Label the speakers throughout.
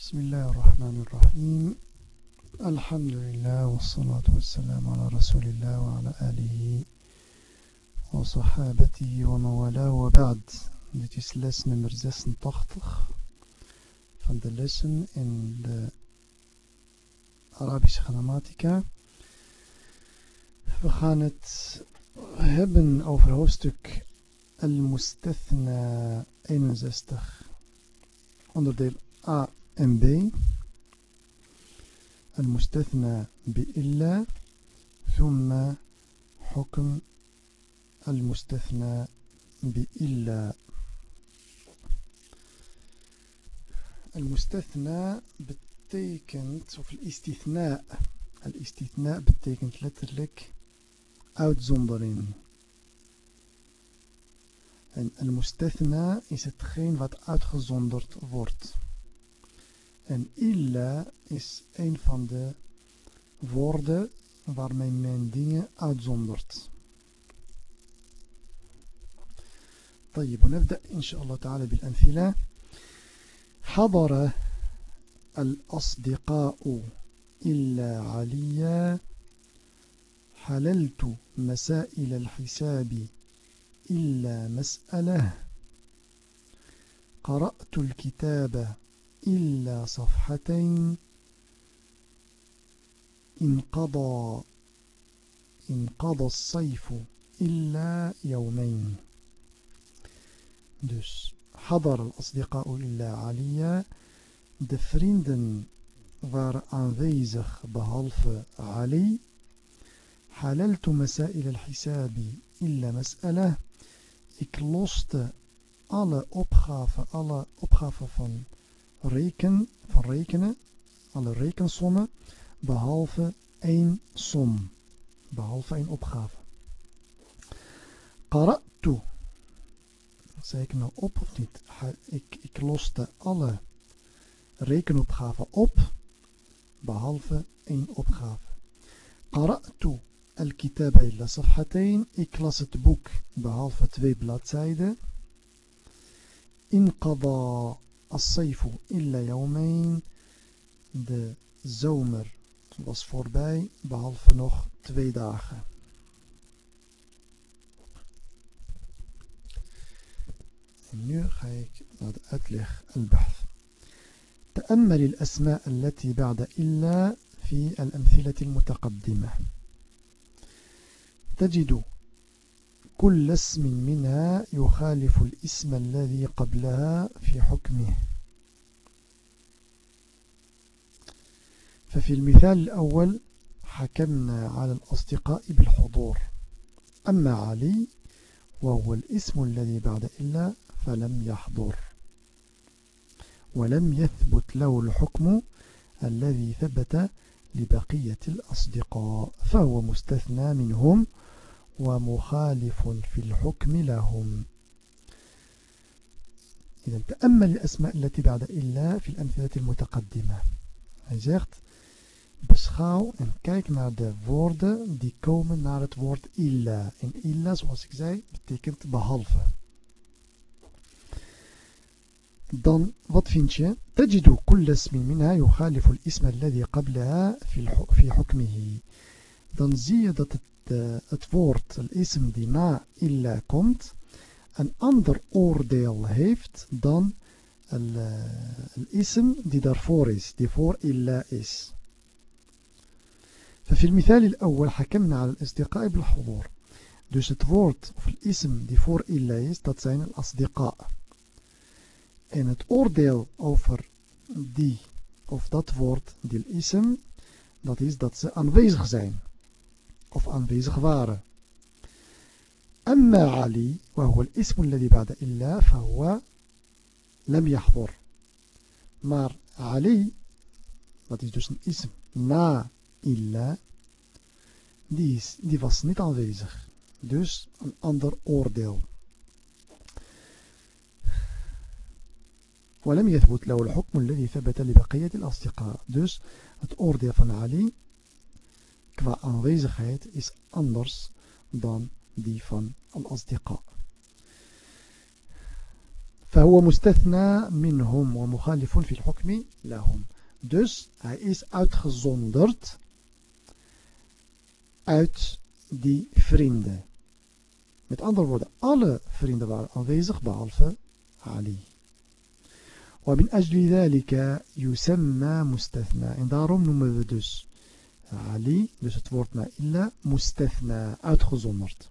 Speaker 1: بسم الله الرحمن الرحيم الحمد لله والصلاة والسلام على رسول الله وعلى آله وصحابته وموالاه وبعد Dit is les nummer 86 van de lessen in de Arabische grammatica. We gaan het hebben over hoofdstuk Al-Mustathna 61, onderdeel A ام بي المستثنى بإلا ثم حكم المستثنى بإلا المستثنى بتيكنت وفي الاستثناء الاستثناء بتيكنت لترلك أوت زمبرين يعني المستثنى is hetgeen wat uitgezonderd wordt. En illa is een van de woorden waarmee men dingen uitzondert. طيب ونبدأ إن شاء الله تعالى بالأمثلة. حضر الأصدقاء إلا عليا. حللت مسائل الحساب إلا مسألة. قرأت الكتاب إلا صفحتين. انقضى انقضى الصيف إلا يومين. Dus حضر الأصدقاء إلا عليا. De vrienden waren aanwezig behalve Ali. حللت مسائل الحساب إلا مسألة. Ik loste alle opgaven, alle van reken, van rekenen, alle rekensommen, behalve één som, behalve één opgave. Qara'tu, zei ik nou op of niet? Ik, ik loste alle rekenopgaven op, behalve één opgave. Qara'tu al-kitaba safhatain, ik las het boek behalve twee bladzijden. Inqada الصيف إلا يومين de zomer was voorbij behalve nog twee dagen. En nu ga ik naar de uitleg البحث تأمل الأسماء التي بعد إلا في الأمثلة المتقدمة. تجد كل اسم منها يخالف الاسم الذي قبلها في حكمه. ففي المثال الأول حكمنا على الأصدقاء بالحضور. أما علي وهو الاسم الذي بعد إلا فلم يحضر. ولم يثبت له الحكم الذي ثبت لبقية الأصدقاء فهو مستثنى منهم ومخالف في الحكم لهم إذا تأمل الأسماء التي بعد إلا في الأمثلة المتقدمة Hij zegt, beschouw en kijk naar de woorden die komen naar het woord illa. En illa, zoals ik zei, betekent behalve. Dan, wat vind je? تجد كل اسم منها يخالف الاسم الذي قبلها في حكمه. Dan zie je dat het de, het woord, al-ism die na illa komt, een ander oordeel heeft dan al-ism die daarvoor is, die voor illa is. ففي المثال الأول حكمنا على الأصدقاء بالحضور dus het woord of het ism die voor illa is dat zijn al asdiqa en het oordeel over die of dat woord die ism dat is dat ze aanwezig zijn of aanwezig waren. أما علي وهو الاسم الذي بعد إلا فهو لم يحضر. مار علي dat is dus اسم نا إلا. دي, دي was niet دوس ان een ander oordeel. ولم يثبت له الحكم الذي ثبت لبقية الأصدقاء. Dus het oordeel van علي qua aanwezigheid is anders dan die van al-asdiqa. فهو مستثنى منهم ومخالف في الحكم لهم dus hij is uitgezonderd uit die vrienden met andere woorden alle vrienden waren aanwezig behalve Ali ومن أجل ذلك يسمى مستثنى en daarom noemen we dus علي Dus het إلا مستثنى illa mustafna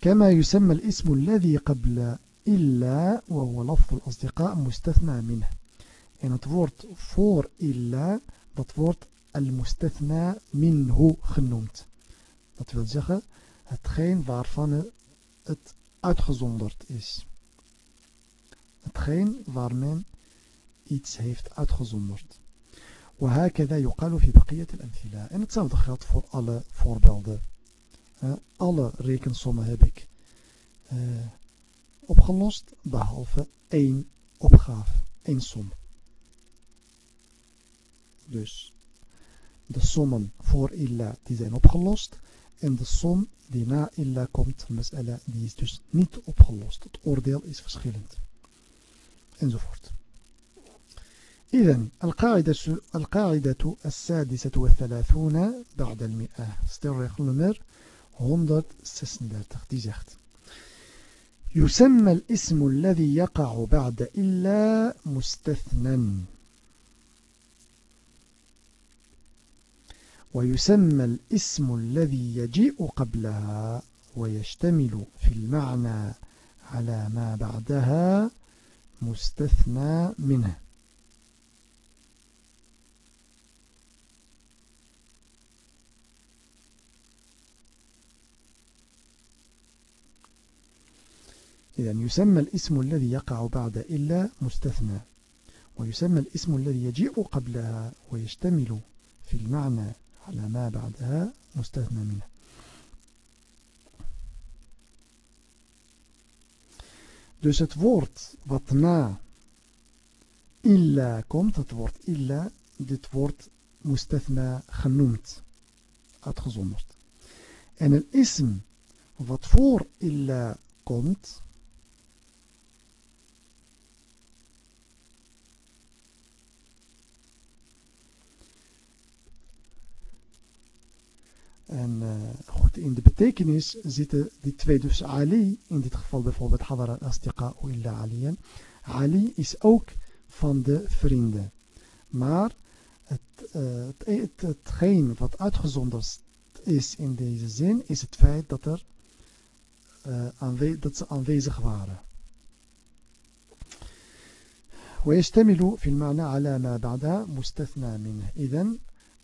Speaker 1: كما يسمى الاسم الذي قبل إلا وهو لفظ الأصدقاء مستثنى منه. إن تفورت فور إلا تفورت المستثنى منه خنومت تفورت زيخة أتخين وارفان أت اتخزندرت إس أتخين وارمين اتس هيفت اتخزندرت وهكذا يقال في بقية الأمثلة. En hetzelfde geldt voor alle voorbeelden. Uh, alle rekensommen heb ik uh, opgelost, behalve één opgave, één som. Dus de sommen voor illa die zijn opgelost en de som die na illa komt, mas'ala, die is dus niet opgelost. Het oordeel is verschillend. Enzovoort. إذن القاعدة القاعدة السادسة والثلاثون بعد المئة. ستريخ نمر 136 دي زخت يسمى الاسم الذي يقع بعد إلا مستثنى. ويسمى الاسم الذي يجيء قبلها ويشتمل في المعنى على ما بعدها مستثنى منه. إذا يسمى الاسم الذي يقع بعد إلا مستثنى ويسمى الاسم الذي يجيء قبلها ويشتمل في المعنى على ما بعدها مستثنى منه Dus het woord wat na illa komt, het woord illa, dit wordt mustathna genoemd, uitgezonderd. En een ism wat voor illa komt, En uh, goed, in de betekenis zitten die twee, dus Ali, in dit geval bijvoorbeeld Hadara Astiqa illa Aliyan. Ali is ook van de vrienden. Maar het, uh, het, het, hetgeen wat uitgezonderd is in deze zin, is het feit dat, er, uh, dat ze aanwezig waren. ويشتمل في المعنى على ما بعدها مستثنى منه إذن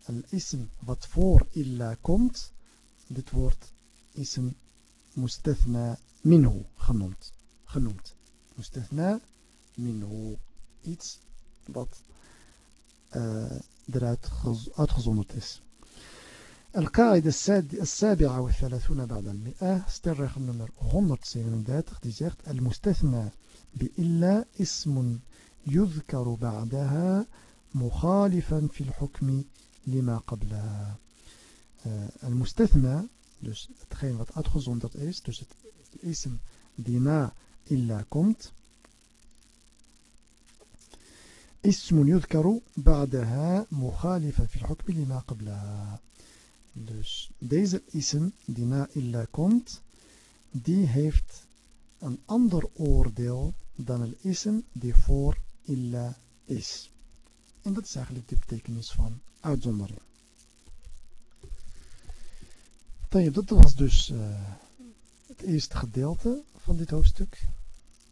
Speaker 1: الاسم بطفور إلا كمت بتورد اسم مستثنى منه. خنمت. خنمت. مستثنى منه. إتس بط درات أتخزونت اسم القاعدة السابعة والثلاثون بعد المئة ستر رقم نمر 137 دي زيغت المستثنى بإلا اسم يذكر بعدها مخالفا في الحكم lima qablaha. Al-mustathna, dus hetgeen wat uitgezonderd is, dus het ism die na illa komt, ismun yudkaru ba'daha mukhalifa fil hukmi lima qablaha. Dus deze ism die na illa komt, die heeft een ander oordeel dan het ism die voor illa is. En dat is eigenlijk de betekenis van uitzondering. Dat was dus uh, het eerste gedeelte van dit hoofdstuk.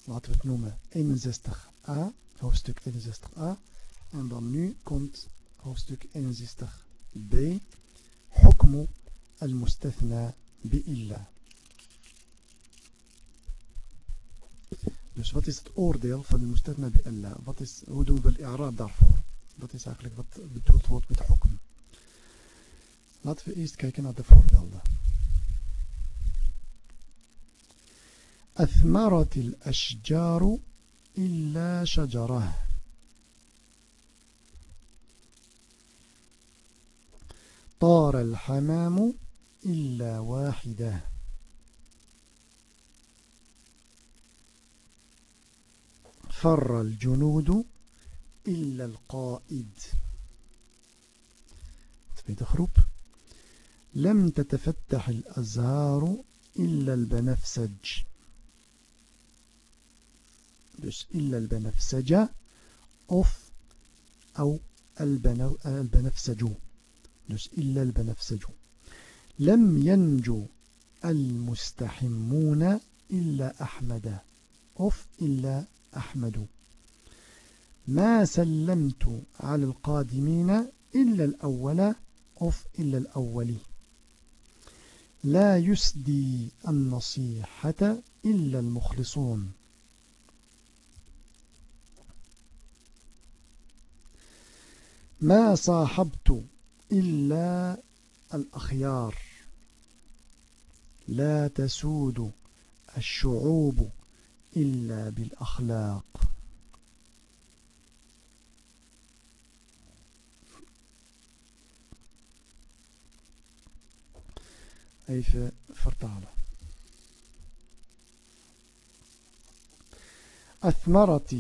Speaker 1: Laten we het noemen 61a, hoofdstuk 61a. En dan nu komt hoofdstuk 61b, Hukmu al-Mustathna bi-illa. Dus wat is het oordeel van de Mustathna bi-illa? Hoe doen we de i'raab daarvoor? Dat is eigenlijk wat bedoeld wordt met hukm. Laten we eerst kijken naar de voorbeelden. أثمرت الأشجار إلا شجرة طار الحمام إلا واحدة فر الجنود إلا القائد. tweede groep لم تتفتح الأزهار إلا البنفسج. dus إلا البنفسج of أو البنفسج. dus إلا البنفسج. لم ينجو المستحمون إلا أحمد. of إلا أحمد. ما سلمت على القادمين إلا الأول of إلا الأول. لا يسدي النصيحة إلا المخلصون. ما صاحبت إلا الأخيار. لا تسود الشعوب إلا بالأخلاق. Even vertalen. أثمرت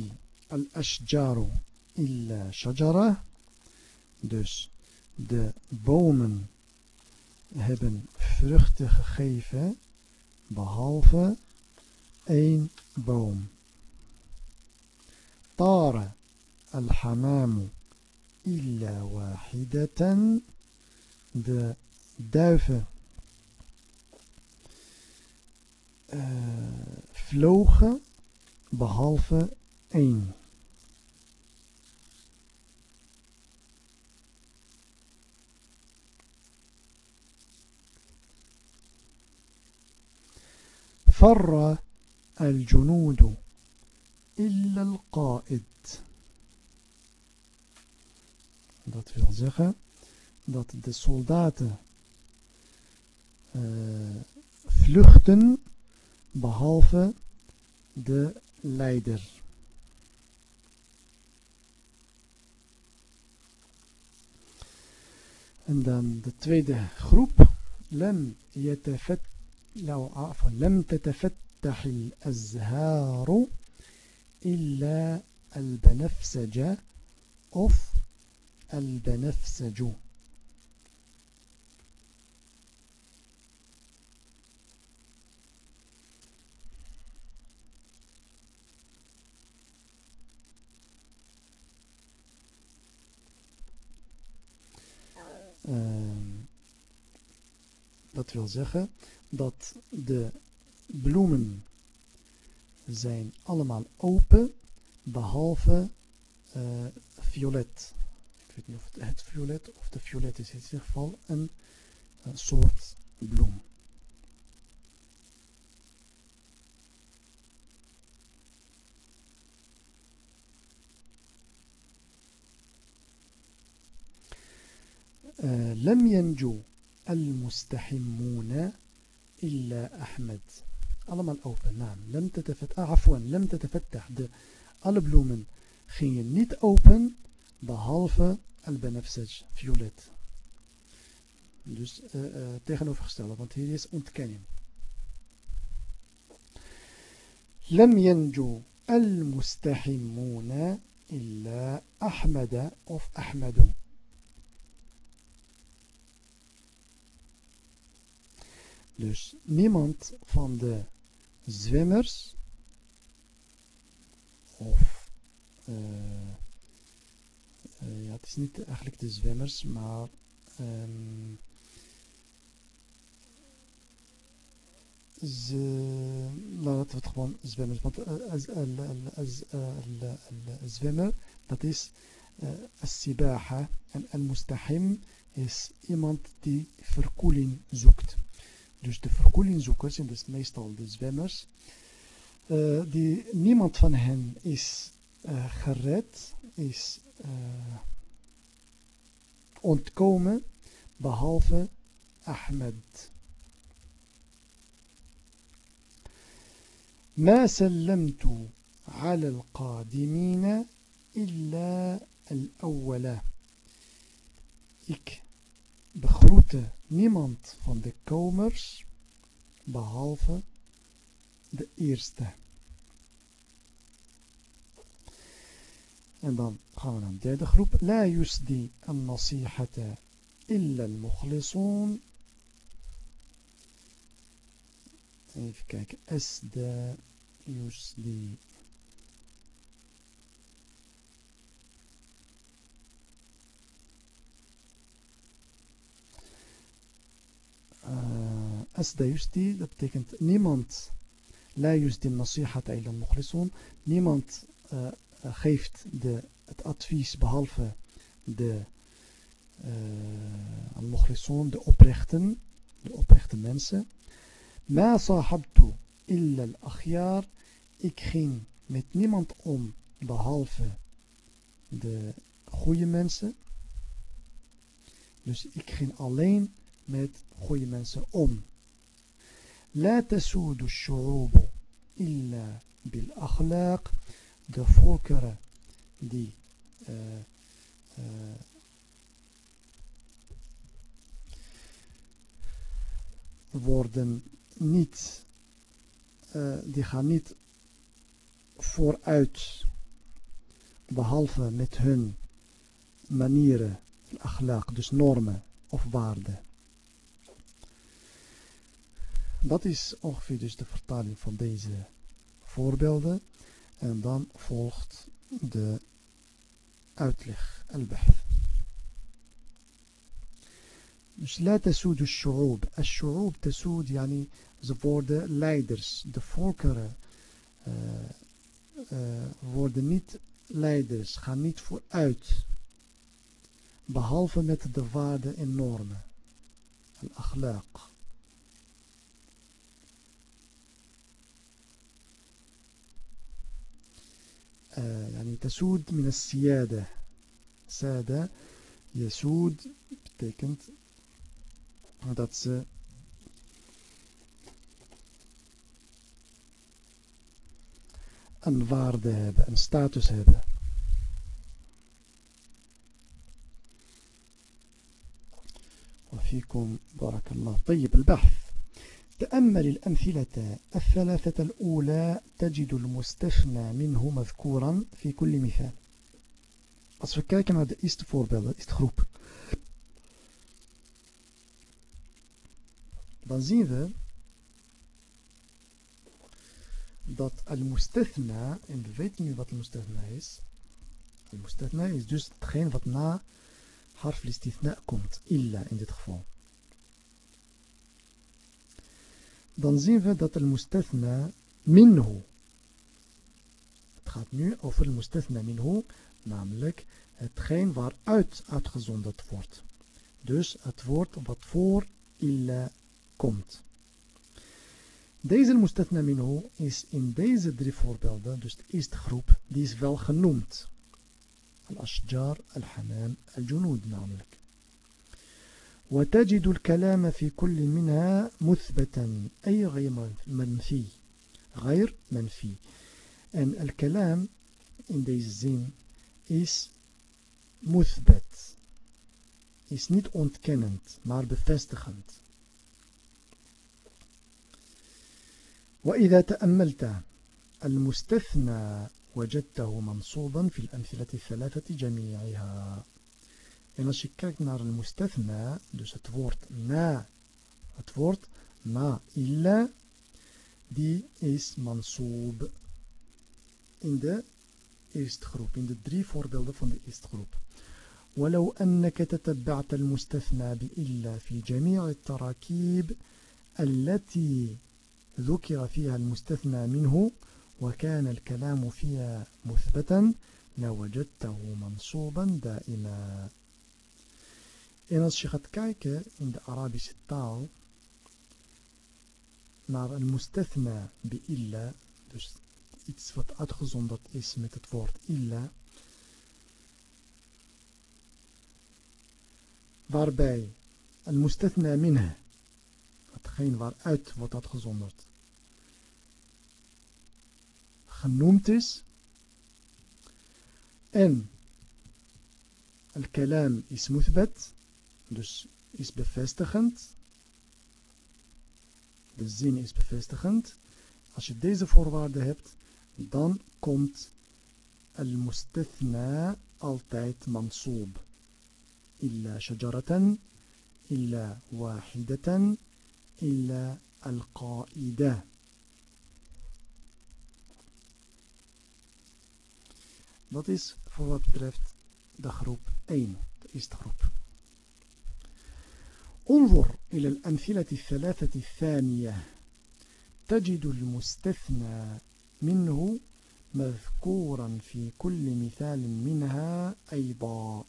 Speaker 1: الأشجار إلا شجرة dus de bomen hebben vruchten gegeven behalve één boom. طار الحمام إلا واحدة de duiven uh, vlogen behalve één. فر الجنود إلا القائد Dat wil zeggen dat de soldaten uh, vluchten behalve de leider. En dan de tweede groep. لم يتفت لو عفوا لم تتفتح الأزهار إلا البنفسج of البنفسج Uh, dat wil zeggen dat de bloemen zijn allemaal open behalve uh, violet. Ik weet niet of het, het violet of de violet is in ieder geval een soort bloem. آه، لم ينجو المستحمون إلا أحمد. ألم الأوفى. نعم لم تتفتح آه، عفوا لم تتفتح البلومن. خين نيت أوفن بهالف البنفسج. فيوليت. دوس آه، تغنو فخستالة وانت هي يس لم ينجو المستحمون إلا أحمد. أوف أحمدون Dus niemand van de zwemmers of uh, uh, ja, het is niet eigenlijk de zwemmers, maar um, ze, laten we het gewoon zwemmers, want zwemmer, dat is al-sibaha en al-mustahim is iemand die verkoeling zoekt. Dus de verkoelingzoekers, en dus meestal de zwemmers, uh, die, niemand van hen is uh, gered, is uh, ontkomen, behalve Ahmed. ما سلمت على القادمين إلا الأولى ik begroette niemand van de komers behalve de eerste. En dan gaan we naar de derde groep. La yusdi an-nasihata illa al-mukhlisun. Even kijken. Asda yusdi. Asda yusdi, dat betekent niemand. La al-mukhlisun. Niemand uh, geeft de, het advies behalve de al-mukhlisun, de oprechten, de oprechte mensen. Ma sahabtu illa al-akhyar. Ik ging met niemand om behalve de goede mensen. Dus ik ging alleen met goede mensen om. de tasudu shu'ubu illa bil akhlaq. De volkeren die eh, eh, worden niet, eh, die gaan niet vooruit, behalve met hun manieren, akhlaq, dus normen of waarden. Dat is ongeveer dus de vertaling van deze voorbeelden. En dan volgt de uitleg, al-bahth. Dus la tasud al-shu'ub. Al-shu'ub tasud, yani, ze worden leiders. De volkeren uh, uh, worden niet leiders, gaan niet vooruit. Behalve met de waarden en normen. Al-akhlaq. تسود من السيادة سادة يسود betekent dat ze een waarde hebben, een status hebben. وفيكم بارك الله طيب البحث تأمل الأمثلة الثلاثة الأولى تجد المستثنى منه مذكورا في كل مثال Als we kijken naar de eerste voorbeelden, eerste groep, dan zien we dat al-mustathna, en we weten nu wat al-mustathna is. Al-mustathna is dus hetgeen wat na harf listithna komt, illa in dit geval. Dan zien we dat al mustathna minhu. Het gaat nu over al mustathna minhu, namelijk hetgeen waaruit uitgezonderd wordt. Dus het woord wat voor illa komt. Deze mustathna minhu is in deze drie voorbeelden, dus de eerste groep, die is wel genoemd. Al-ashjar, al-hamam, al-junud namelijk. وتجد الكلام في كل منها مثبتا أي غير منفي غير منفي. en الكلام in deze zin is مثبت. Is niet ontkennend maar bevestigend وإذا تأملت المستثنى وجدته منصوبا في الأمثلة الثلاثة جميعها. En als je kijkt naar een mustathna, dus het woord na, het woord na illa, die is mansoob in de eerste groep, in de drie voorbeelden van de eerste groep. ولو أنك تتبعت المستثنى بإلا في جميع التراكيب التي ذكر فيها المستثنى منه وكان الكلام فيها مثبتا لوجدته منصوبا دائما En als je gaat kijken in de Arabische taal naar een mustathna bi illa, dus iets wat uitgezonderd is met het woord illa, waarbij een mustathna minh, hetgeen waaruit wordt uitgezonderd, genoemd is en al-kalam is muthbat dus is bevestigend. De zin is bevestigend. Als je deze voorwaarden hebt, dan komt المستثنى altijd منصوب إلا شجرة إلا واحدة إلا القائدة Dat is voor wat betreft de groep 1, de eerste groep. انظر إلى الأمثلة الثلاثة الثانية. تجد المستثنى منه مذكورا في كل مثال منها أيضا.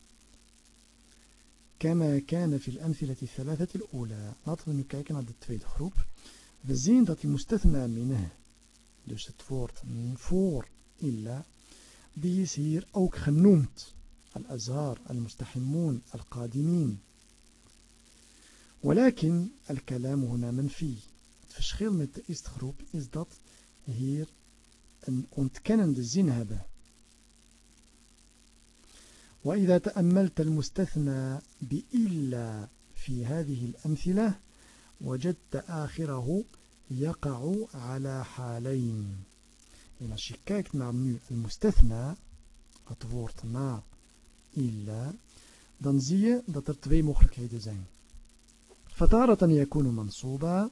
Speaker 1: كما كان في الأمثلة الثلاثة الأولى. نطلب نكايك عند التفايد خروب فزين ذات المستثنى منه. دوش التفورت من فور إلا. بيسير أوك خنومت الأزهار المستحمون القادمين. ولكن الكلام هنا منفي. فشخيل من تأيست غروب إزداد هير كنند الزين هذا. وإذا تأملت المستثنى بإلا في هذه الأمثلة وجدت آخره يقع على حالين. إن الشكاك نعم المستثنى هتفورت ما إلا. dan zie je dat هيدا زين. فتارة يكون منصوبا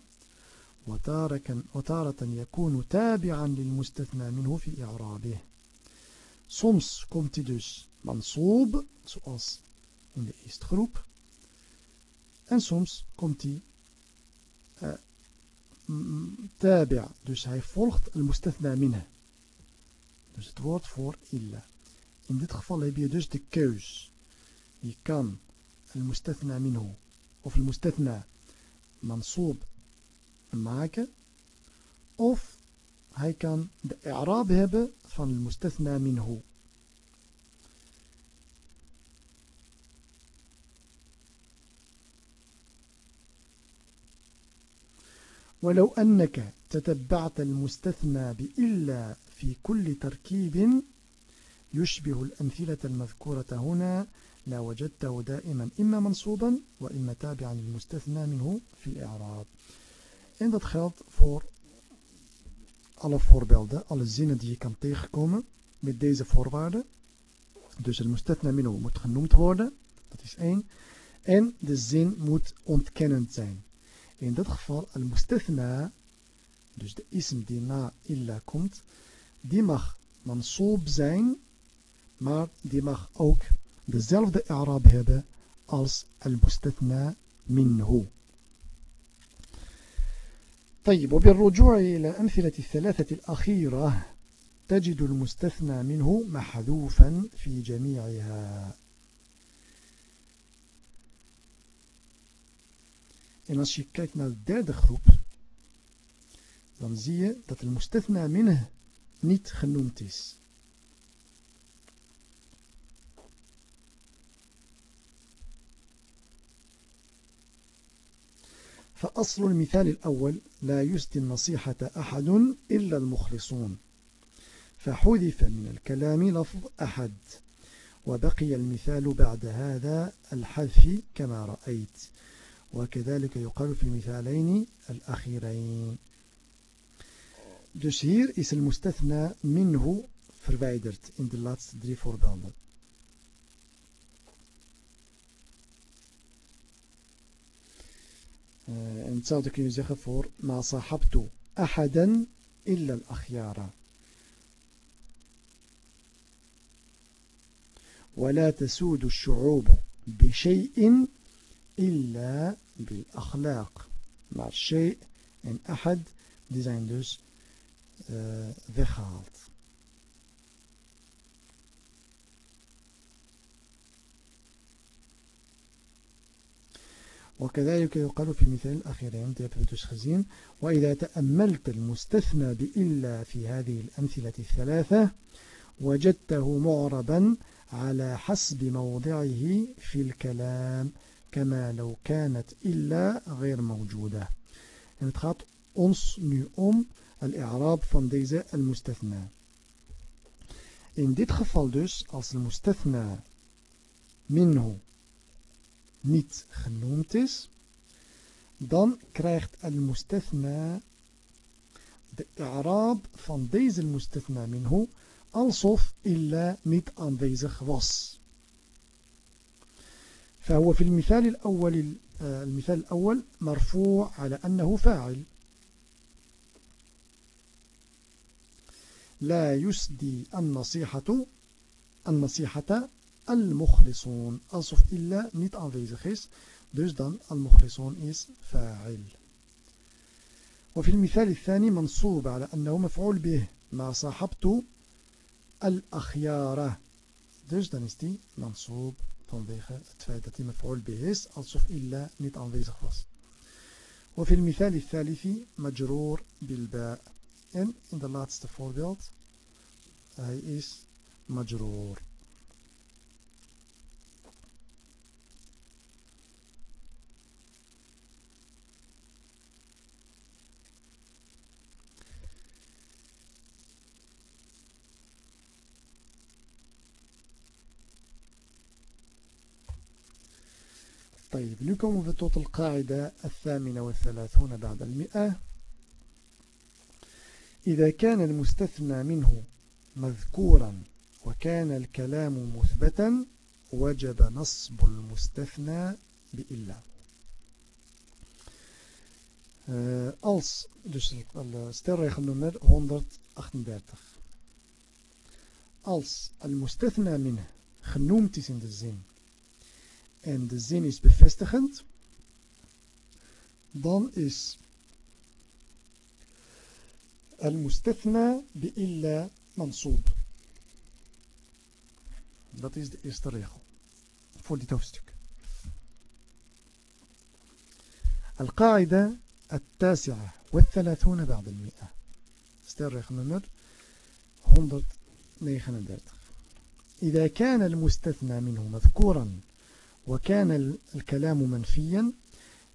Speaker 1: وتارة يكون تابعا للمستثنى منه في إعرابه. Soms komt hij dus mansoob, zoals in de eerste groep. En soms komt hij uh, tabi', dus hij volgt al-mustathna minha. Dus het woord voor illa. In dit geval heb je dus de keus. Je kan al-mustathna minhu of al-mustathna mansoob maken. Of hij kan de i'raab hebben van al-mustathna minhu. ولو أنك تتبعت المستثنى بإلا في كل تركيب يشبه الأمثلة المذكورة هنا لا وجدته دائما إما منصوبا وإما تابعا للمستثنى منه في الإعراب En dat geldt voor alle voorbeelden, alle zinnen die je kan tegenkomen met deze voorwaarden. Dus het mustathna minhu moet genoemd worden, dat is één. En de zin moet ontkennend zijn. In dat geval al-mustathna, dus de ism die na illa komt, die mag mansoob zijn, maar die mag ook dezelfde Arab hebben als al-mustathna minhu. طيب وبالرجوع إلى أمثلة الثلاثة الأخيرة تجد المستثنى منه محذوفا في جميعها. إن الشكاك نالداد خروب. تنزية المستثنى منه نيت خنومتس فأصل المثال الأول لا يسدي النصيحة أحد إلا المخلصون فحذف من الكلام لفظ أحد وبقي المثال بعد هذا الحذف كما رأيت وكذلك يقال في المثالين الأخيرين Dus hier is mustathna minhu verwijderd in de laatste drie voorbeelden. En hetzelfde kun je zeggen voor ma sahabtu ahadan ولا تسود الشعوب بشيء إلا بالأخلاق. مع الشيء إن أحد ديزاين دوس ذخالت وكذلك يقال في المثال تبهتش وإذا تأملت المستثنى بإلا في هذه الأمثلة الثلاثة وجدته معربا على حسب موضعه في الكلام كما لو كانت إلا غير موجودة. en het gaat ons nu om al-i'raab van deze al-mustathna in dit geval dus als niet genoemd is dan krijgt al-mustathna de i'raab van deze al-mustathna minhu alsof illa niet aanwezig was. فهو في المثال الأول المثال الأول مرفوع على أنه فاعل لا يسدي النصيحة النصيحة المخلصون. أصف إلا illa niet aanwezig is. Dus dan al-mukhlisun is وفي المثال الثاني منصوب على أنه مفعول به ما صاحبت الأخيار دوش دانستي منصوب. فان فنضيخة تفايدة مفعول به أصف إلا نتعن ذي زخفص وفي المثال الثالث مجرور بالباء. إن in the last foreworld هاي is مجرور. طيب nu we tot القاعدة الثامنة والثلاثون بعد المئة. إذا كان المستثنى منه مذكورا وكان الكلام مثبتا وجب نصب المستثنى بإلا. uh, als dus stelregel nummer 138 als al-mustathna min genoemd is in de zin en de zin is bevestigend, dan is al-mustathna bi-illa mansoob. Dat is de eerste regel voor dit hoofdstuk. القاعدة التاسعة والثلاثون بعد المئة سترخ نمر 139 إذا كان المستثنى منه مذكورا وكان الكلام منفيا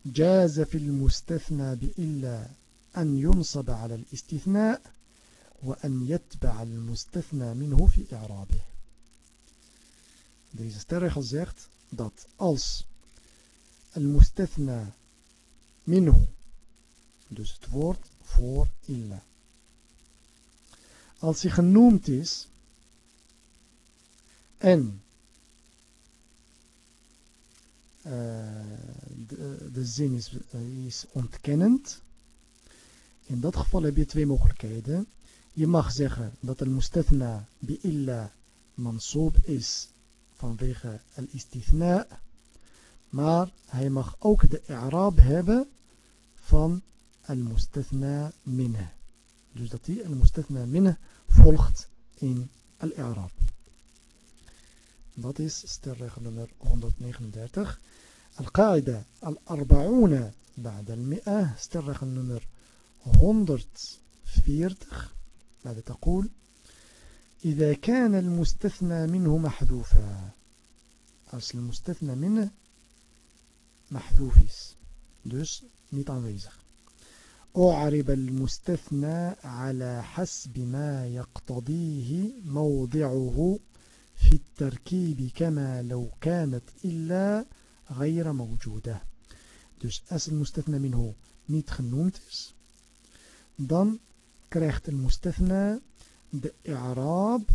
Speaker 1: جاز في المستثنى بإلا أن ينصب على الاستثناء وأن يتبع المستثنى منه في إعرابه. Deze sterregel zegt dat als al-mustathna minhu, dus het woord voor illa, als hij genoemd is en de, de zin is, is ontkennend. In dat geval heb je twee mogelijkheden. Je mag zeggen dat al mustathna bi illa mansoob is vanwege al-istithna. Maar hij mag ook de i'raab hebben van al-mustathna minne. Dus dat hij al-mustathna minne volgt in al-i'raab. Dat is sterregel nummer 139. القاعدة الأربعون بعد المئة sterregel nummer 140 ماذا تقول؟ إذا كان المستثنى منه محذوفا. als المستثنى منه محذوف is dus niet أعرب المستثنى على حسب ما يقتضيه موضعه في التركيب كما لو كانت إلا غير موجودة dus als het mustathna minhu niet genoemd is dan krijgt het mustathna de i'raab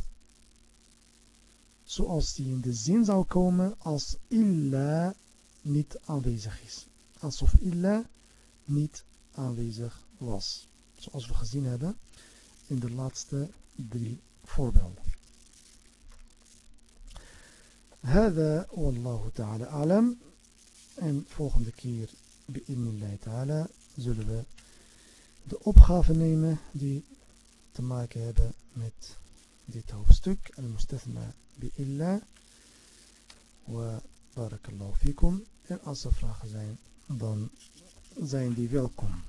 Speaker 1: zoals die in de zin zou komen als illa niet aanwezig is alsof illa niet aanwezig was zoals we gezien hebben in de laatste drie voorbeelden هذا والله تعالى أعلم en volgende keer bi'idnillahi ta'ala zullen we de opgave nemen die te maken hebben met dit hoofdstuk al-mustathna bi'illa wa barakallahu fikum en als er vragen zijn dan zijn die welkom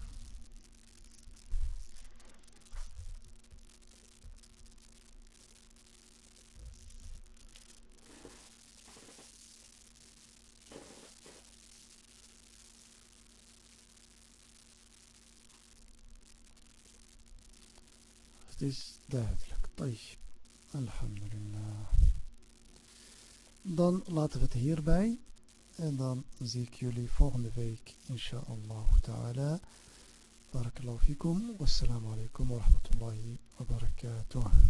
Speaker 1: Is duidelijk. طيب. Alhamdulillah. Dan laten we het hierbij. En dan zie ik jullie volgende week. Insha'Allah ta'ala. Barakallahu fikum. Wassalamu alaikum wa rahmatullahi wa barakatuh.